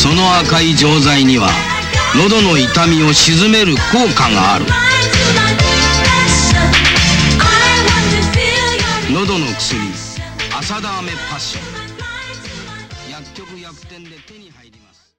その赤い錠剤には喉の痛みを鎮める効果がある。喉の薬浅田飴パッション。薬局薬店で手に入ります。